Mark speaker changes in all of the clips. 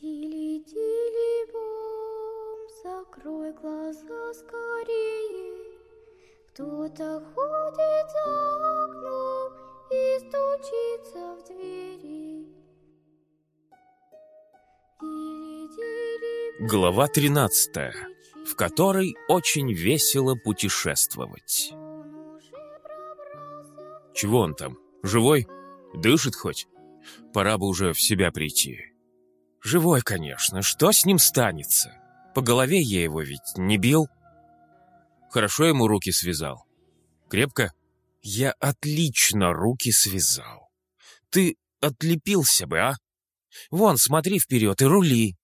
Speaker 1: Тили-тили-бом, закрой глаза скорее. Кто-то ходит за окном и стучится в двери.
Speaker 2: Глава 13, в которой очень весело путешествовать. Чего он там? Живой? Дышит хоть? Пора бы уже в себя прийти. Живой, конечно. Что с ним станется? По голове я его ведь не бил. Хорошо ему руки связал. Крепко? Я отлично руки связал. Ты отлепился бы, а? Вон, смотри вперед и рули.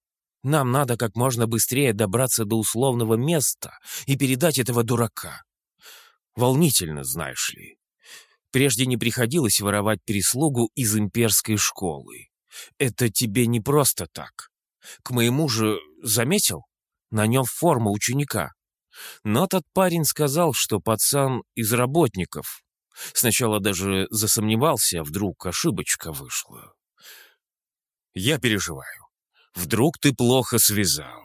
Speaker 2: Нам надо как можно быстрее добраться до условного места и передать этого дурака. Волнительно, знаешь ли. Прежде не приходилось воровать прислугу из имперской школы. Это тебе не просто так. К моему же, заметил? На нем форма ученика. Но тот парень сказал, что пацан из работников. Сначала даже засомневался, вдруг ошибочка вышла. Я переживаю. Вдруг ты плохо связал.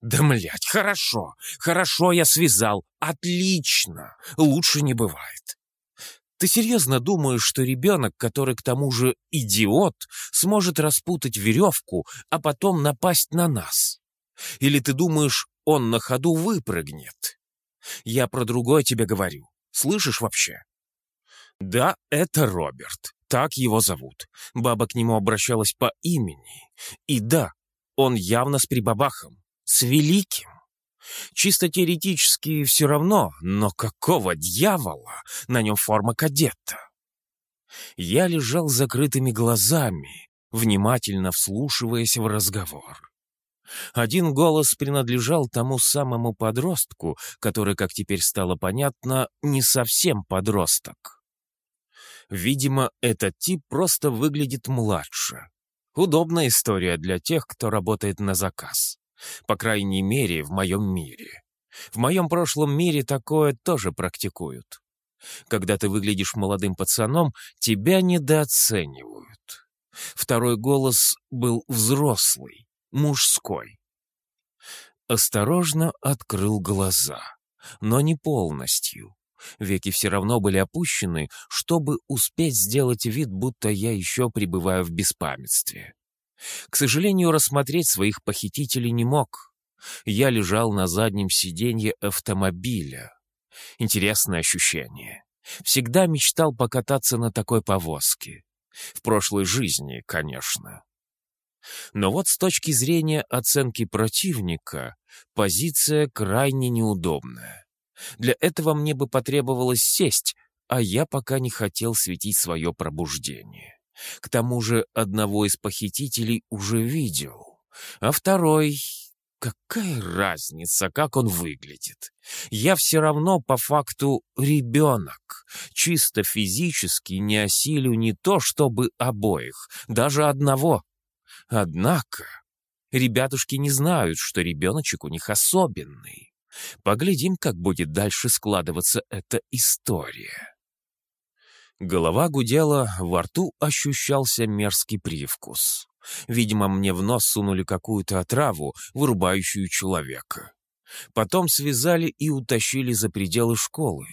Speaker 2: Да, млядь, хорошо, хорошо я связал. Отлично, лучше не бывает. Ты серьезно думаешь, что ребенок, который к тому же идиот, сможет распутать веревку, а потом напасть на нас? Или ты думаешь, он на ходу выпрыгнет? Я про другое тебе говорю. Слышишь вообще? Да, это Роберт. Так его зовут. Баба к нему обращалась по имени. И да, он явно с прибабахом. С великим. Чисто теоретически все равно, но какого дьявола на нем форма кадетта? Я лежал с закрытыми глазами, внимательно вслушиваясь в разговор. Один голос принадлежал тому самому подростку, который, как теперь стало понятно, не совсем подросток. Видимо, этот тип просто выглядит младше. Удобная история для тех, кто работает на заказ. По крайней мере, в моем мире. В моем прошлом мире такое тоже практикуют. Когда ты выглядишь молодым пацаном, тебя недооценивают. Второй голос был взрослый, мужской. Осторожно открыл глаза, но не полностью. Веки все равно были опущены, чтобы успеть сделать вид, будто я еще пребываю в беспамятстве. К сожалению, рассмотреть своих похитителей не мог. Я лежал на заднем сиденье автомобиля. Интересное ощущение. Всегда мечтал покататься на такой повозке. В прошлой жизни, конечно. Но вот с точки зрения оценки противника, позиция крайне неудобная. Для этого мне бы потребовалось сесть, а я пока не хотел светить свое пробуждение. К тому же одного из похитителей уже видел, а второй... Какая разница, как он выглядит? Я все равно по факту ребенок. Чисто физически не осилю не то, чтобы обоих, даже одного. Однако ребятушки не знают, что ребеночек у них особенный. Поглядим, как будет дальше складываться эта история. Голова гудела, во рту ощущался мерзкий привкус. Видимо, мне в нос сунули какую-то отраву, вырубающую человека. Потом связали и утащили за пределы школы.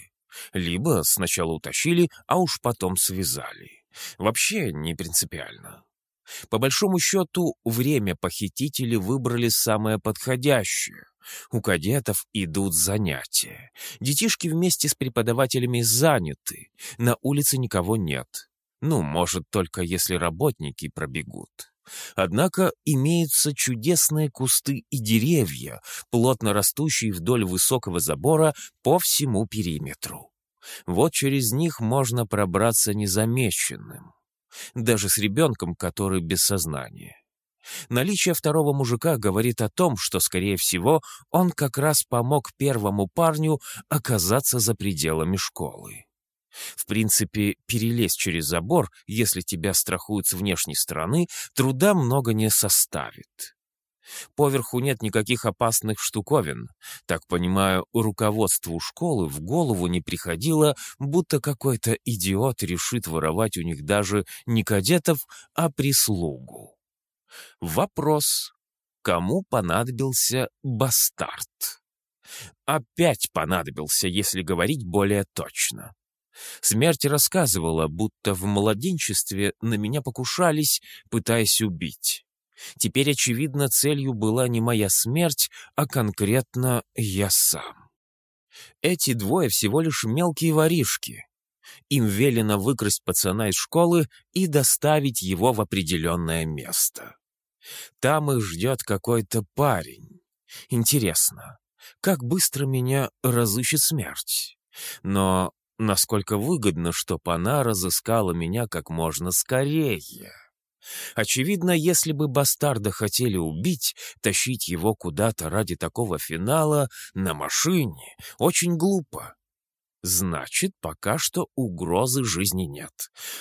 Speaker 2: Либо сначала утащили, а уж потом связали. Вообще не принципиально. По большому счету, время похитители выбрали самое подходящее. У кадетов идут занятия. Детишки вместе с преподавателями заняты. На улице никого нет. Ну, может, только если работники пробегут. Однако имеются чудесные кусты и деревья, плотно растущие вдоль высокого забора по всему периметру. Вот через них можно пробраться незамеченным. Даже с ребенком, который без сознания. Наличие второго мужика говорит о том, что, скорее всего, он как раз помог первому парню оказаться за пределами школы. В принципе, перелезть через забор, если тебя страхуют с внешней стороны, труда много не составит. Поверху нет никаких опасных штуковин. Так понимаю, руководству школы в голову не приходило, будто какой-то идиот решит воровать у них даже не кадетов, а прислугу. Вопрос. Кому понадобился бастард? Опять понадобился, если говорить более точно. Смерть рассказывала, будто в младенчестве на меня покушались, пытаясь убить. Теперь, очевидно, целью была не моя смерть, а конкретно я сам. Эти двое всего лишь мелкие воришки. Им велено выкрасть пацана из школы и доставить его в определенное место. Там их ждет какой-то парень. Интересно, как быстро меня разыщет смерть? Но насколько выгодно, чтоб она разыскала меня как можно скорее? Очевидно, если бы бастарда хотели убить, тащить его куда-то ради такого финала на машине очень глупо. Значит, пока что угрозы жизни нет.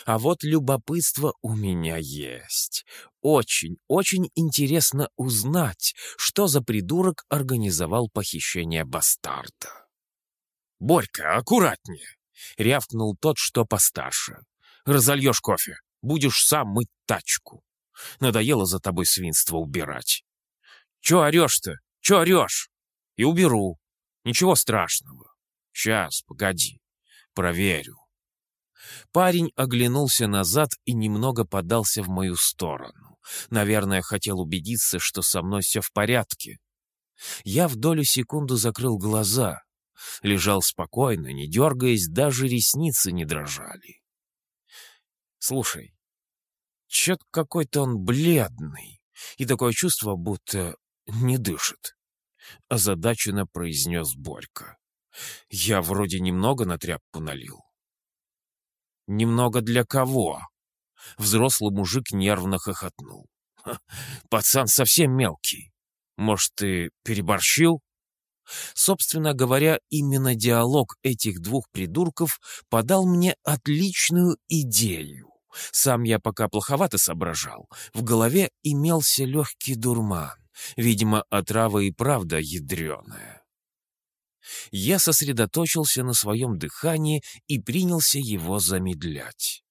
Speaker 2: А вот любопытство у меня есть. Очень, очень интересно узнать, что за придурок организовал похищение бастарда. «Борька, аккуратнее!» — рявкнул тот, что постарше. «Разольешь кофе, будешь сам мыть тачку. Надоело за тобой свинство убирать. Чё орёшь-то? Чё орёшь? И уберу. Ничего страшного. Сейчас, погоди, проверю. Парень оглянулся назад и немного подался в мою сторону. Наверное, хотел убедиться, что со мной все в порядке. Я в долю секунды закрыл глаза. Лежал спокойно, не дергаясь, даже ресницы не дрожали. Слушай, чё-то какой-то он бледный, и такое чувство, будто не дышит. Озадаченно произнес Борька. Я вроде немного на тряпку налил. Немного для кого? Взрослый мужик нервно хохотнул. Пацан совсем мелкий. Может, ты переборщил? Собственно говоря, именно диалог этих двух придурков подал мне отличную идею. Сам я пока плоховато соображал. В голове имелся легкий дурман. Видимо, отрава и правда ядреная. Я сосредоточился на своем дыхании и принялся его замедлять.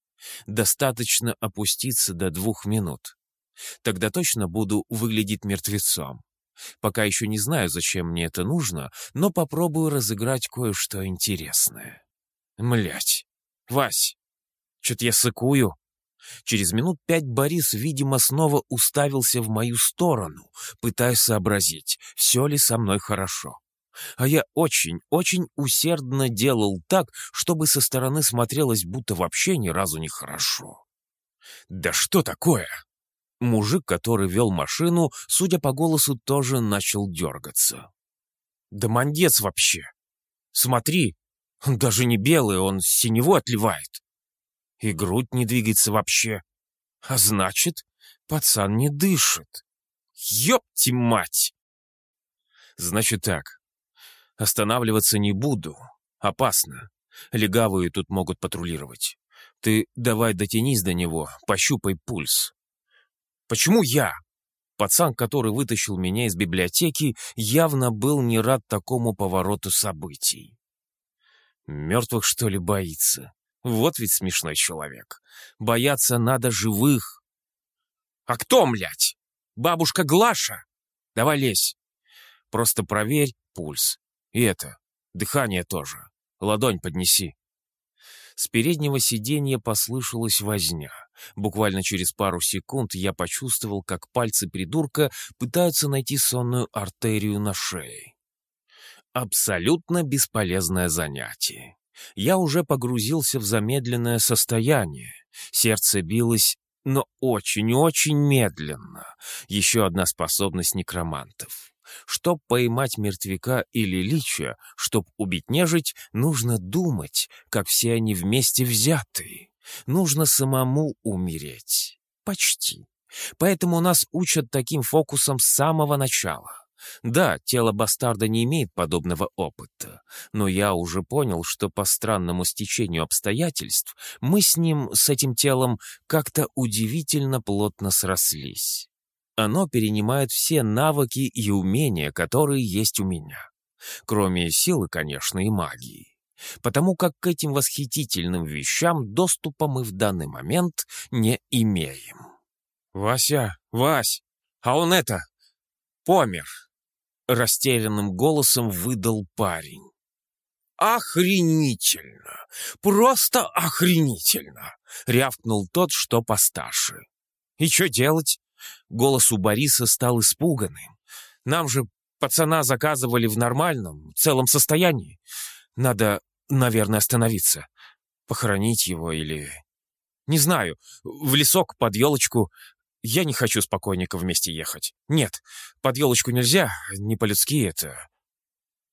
Speaker 2: Достаточно опуститься до двух минут. Тогда точно буду выглядеть мертвецом. Пока еще не знаю, зачем мне это нужно, но попробую разыграть кое-что интересное. Млять. Вась, что-то я сыкую. Через минут пять Борис, видимо, снова уставился в мою сторону, пытаясь сообразить, все ли со мной хорошо. А я очень, очень усердно делал так, чтобы со стороны смотрелось, будто вообще ни разу не хорошо. «Да что такое?» Мужик, который вел машину, судя по голосу, тоже начал дергаться. «Да мандец вообще! Смотри, он даже не белый, он синего отливает. И грудь не двигается вообще. А значит, пацан не дышит. Ёпти мать!» «Значит так, Останавливаться не буду. Опасно. Легавые тут могут патрулировать. Ты давай дотянись до него, пощупай пульс. Почему я? Пацан, который вытащил меня из библиотеки, явно был не рад такому повороту событий. Мертвых, что ли, боится? Вот ведь смешной человек. Бояться надо живых. А кто, млять? Бабушка Глаша? Давай лезь. Просто проверь пульс. И это, дыхание тоже. Ладонь поднеси. С переднего сиденья послышалась возня. Буквально через пару секунд я почувствовал, как пальцы придурка пытаются найти сонную артерию на шее. Абсолютно бесполезное занятие. Я уже погрузился в замедленное состояние. Сердце билось, но очень-очень медленно. Еще одна способность некромантов. Чтоб поймать мертвяка или лича, чтоб убить нежить, нужно думать, как все они вместе взятые. Нужно самому умереть. Почти. Поэтому нас учат таким фокусом с самого начала. Да, тело бастарда не имеет подобного опыта, но я уже понял, что по странному стечению обстоятельств мы с ним, с этим телом, как-то удивительно плотно срослись. Оно перенимает все навыки и умения, которые есть у меня. Кроме силы, конечно, и магии. Потому как к этим восхитительным вещам доступа мы в данный момент не имеем. «Вася, «Вась, а он это, помер!» Растерянным голосом выдал парень. «Охренительно! Просто охренительно!» — рявкнул тот, что постарше. «И что делать?» Голос у Бориса стал испуганным. «Нам же пацана заказывали в нормальном, целом состоянии. Надо, наверное, остановиться. Похоронить его или... Не знаю, в лесок, под елочку. Я не хочу с покойником вместе ехать. Нет, под елочку нельзя, не по-людски это.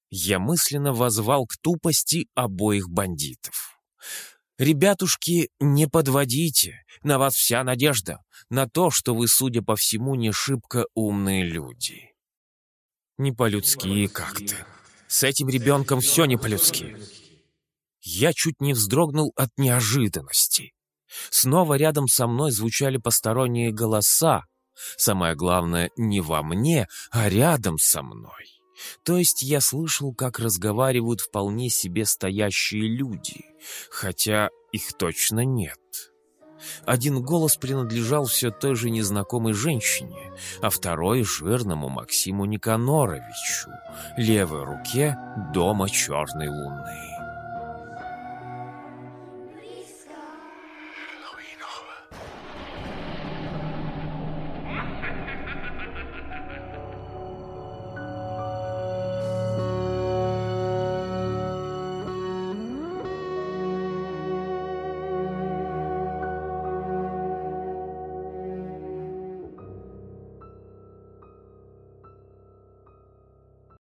Speaker 2: Я мысленно возвал к тупости обоих бандитов. «Ребятушки, не подводите, на вас вся надежда, на то, что вы, судя по всему, не шибко умные люди». «Не по-людски как-то. С этим ребенком все не по-людски». Я чуть не вздрогнул от неожиданности. Снова рядом со мной звучали посторонние голоса. Самое главное, не во мне, а рядом со мной. То есть я слышал, как разговаривают вполне себе стоящие люди, хотя их точно нет. Один голос принадлежал все той же незнакомой женщине, а второй — жирному Максиму Никаноровичу, левой руке дома черной луны.